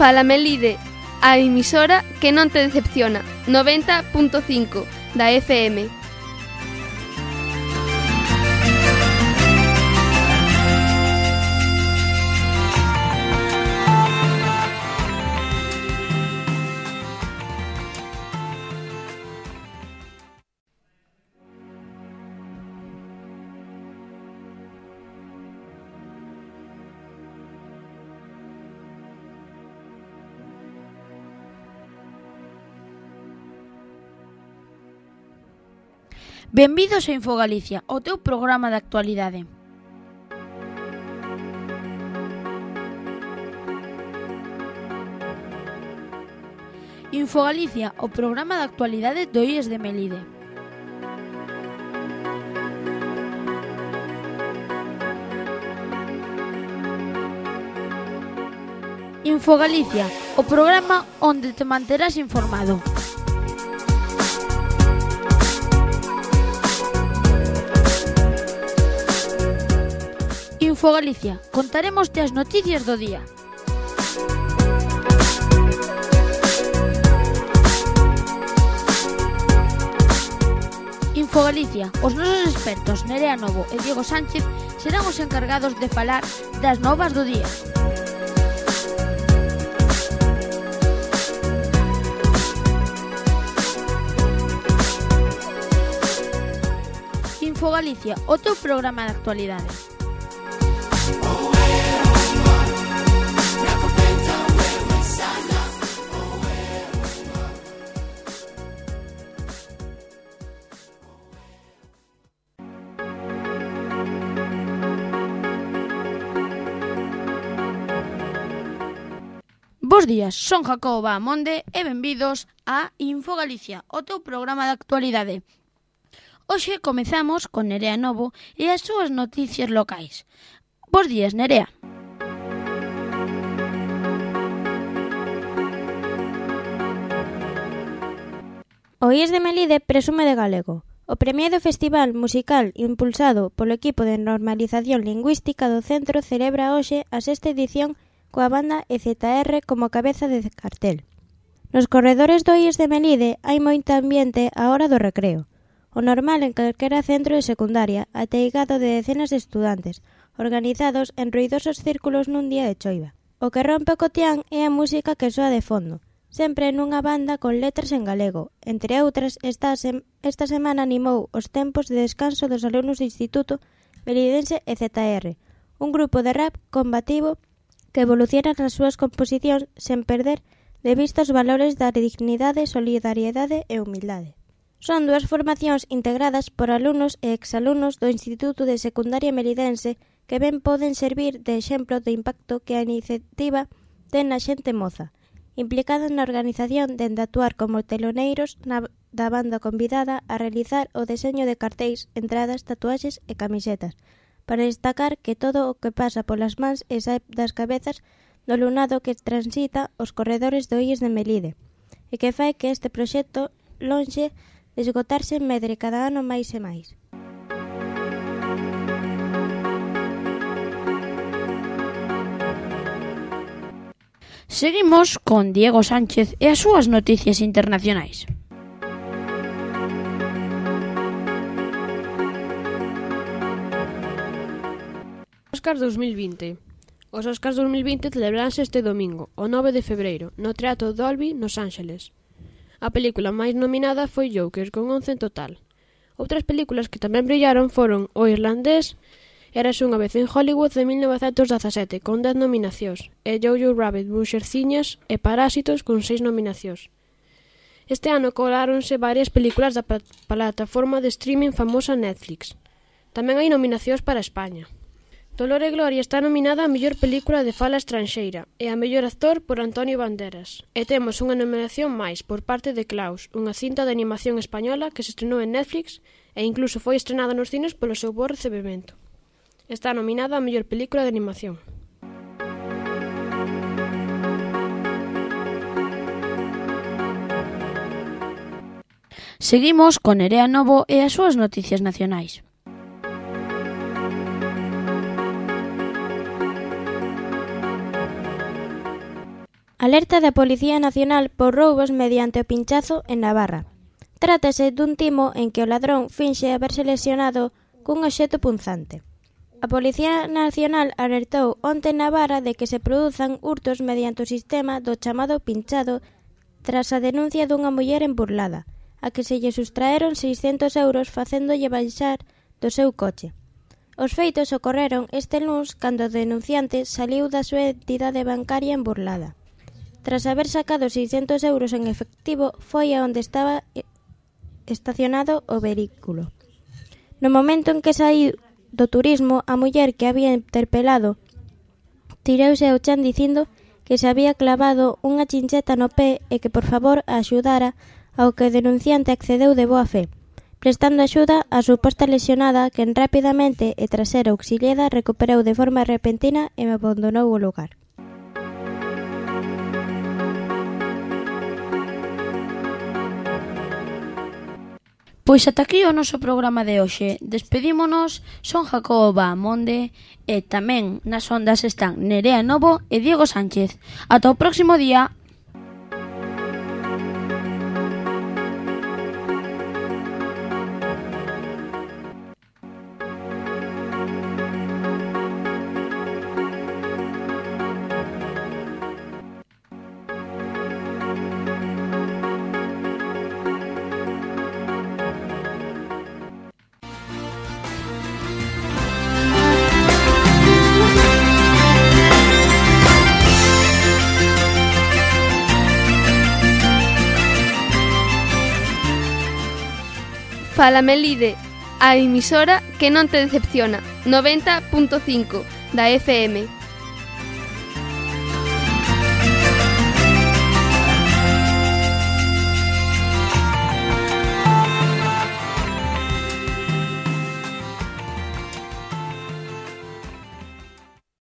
Fala Melide, a emisora que non te decepciona, 90.5 da FM. Benvidos a Infogalicia, o teu programa de actualidade. Infogalicia, o programa de actualidade do IES de Melide. Infogalicia, o programa onde te manterás informado. Infogalicia, contaremoste as noticias do día. Infogalicia, os nosos expertos Nerea Novo e Diego Sánchez serán os encargados de falar das novas do día. Infogalicia, o teu programa de actualidades. Bos días, son Jacoba Amonde e benvidos a Info Galicia, o teu programa de actualidade. Hoxe comezamos con Nerea Novo e as súas noticias locais. Bos días, Nerea. O IES de Melide presume de galego. O premiado festival musical impulsado polo equipo de normalización lingüística do centro celebra hoxe a sexta edición coa banda EZR como cabeza de cartel. Nos corredores do IES de Melide hai moito ambiente á hora do recreo. O normal en calquera centro de secundaria, ateigado de decenas de estudantes, organizados en ruidosos círculos nun día de choiva. O que rompe o cotián é a música que soa de fondo, sempre nunha banda con letras en galego. Entre outras, esta, sem esta semana animou os tempos de descanso dos alumnos do Instituto Belidense EZR, ZR, un grupo de rap combativo que evoluciona nas súas composicións sen perder de vista os valores da dignidade, solidariedade e humildade. Son dúas formacións integradas por alumnos e exalumnos do Instituto de Secundaria Meridense que ben poden servir de exemplo do impacto que a iniciativa ten na xente moza, implicada na organización dende actuar como teloneiros na, da banda convidada a realizar o deseño de cartéis, entradas, tatuaxes e camisetas, para destacar que todo o que pasa polas mans e sae das cabezas do alumnado que transita os corredores do IES de Melide, e que fai que este proxecto lonxe de esgotarse medre cada ano máis e máis. Seguimos con Diego Sánchez e as súas noticias internacionais. Oscars 2020 Os Oscars 2020 celebranse este domingo, o 9 de febreiro, no Teatro Dolby, nos Ángeles. A película máis nominada foi Joker, con 11 en total. Outras películas que tamén brillaron foron O Irlandés, Eras unha vez en Hollywood de 1917 con 10 nominacións e Jojo Rabbit, Buxerciñas e Parásitos con 6 nominacións. Este ano coláronse varias películas da plataforma de streaming famosa Netflix. Tamén hai nominacións para España. Dolor e Gloria está nominada a mellor película de fala estranxeira e a mellor actor por Antonio Banderas. E temos unha nominación máis por parte de Klaus, unha cinta de animación española que se estrenou en Netflix e incluso foi estrenada nos cines polo seu bo recebimento. Está nominada a mellor película de animación. Seguimos con Nerea Novo e as súas noticias nacionais. Alerta da Policía Nacional por roubos mediante o pinchazo en Navarra. Trátase dun timo en que o ladrón finxe haberse lesionado cun obxeto punzante. A Policía Nacional alertou onte na Vara de que se produzan hurtos mediante o sistema do chamado pinchado tras a denuncia dunha muller en Burlada, a que se lle sustraeron 600 euros facéndolle baixar do seu coche. Os feitos ocorreron este luns cando o denunciante saliu da súa entidade bancaria en Burlada. Tras haber sacado 600 euros en efectivo, foi a onde estaba eh, estacionado o vehículo. No momento en que saiu do turismo, a muller que había interpelado tireuse ao chan dicindo que se había clavado unha chincheta no pé e que por favor a axudara ao que o denunciante accedeu de boa fe, prestando axuda á suposta lesionada, quen rapidamente e tras ser auxiliada recuperou de forma repentina e abandonou o lugar. Pois ata aquí o noso programa de hoxe. Despedímonos, son Jacobo Monde e tamén nas ondas están Nerea Novo e Diego Sánchez. Ata o próximo día. Fala Melide, a emisora que non te decepciona, 90.5 da FM.